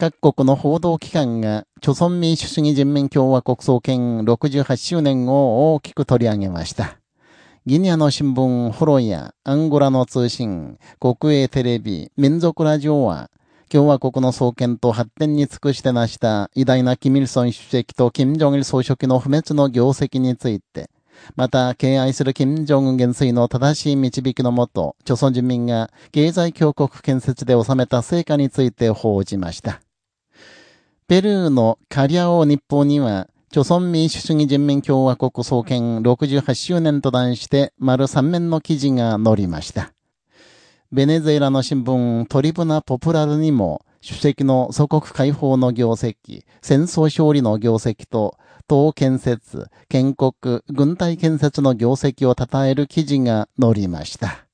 各国の報道機関が、朝鮮民主主義人民共和国創建68周年を大きく取り上げました。ギニアの新聞、ホロや、アンゴラの通信、国営テレビ、民族ラジオは、共和国の創建と発展に尽くして成した偉大なキミルソン主席とキム・ジョンイル総書記の不滅の業績について、また、敬愛する金正恩元帥の正しい導きのもと、朝鮮人民が経済強国建設で収めた成果について報じました。ペルーのカリアオ日報には、朝鮮民主主義人民共和国創建68周年と題して丸3面の記事が載りました。ベネズエラの新聞トリブナ・ポプラルにも、主席の祖国解放の業績、戦争勝利の業績と、党建設、建国、軍隊建設の業績を称える記事が載りました。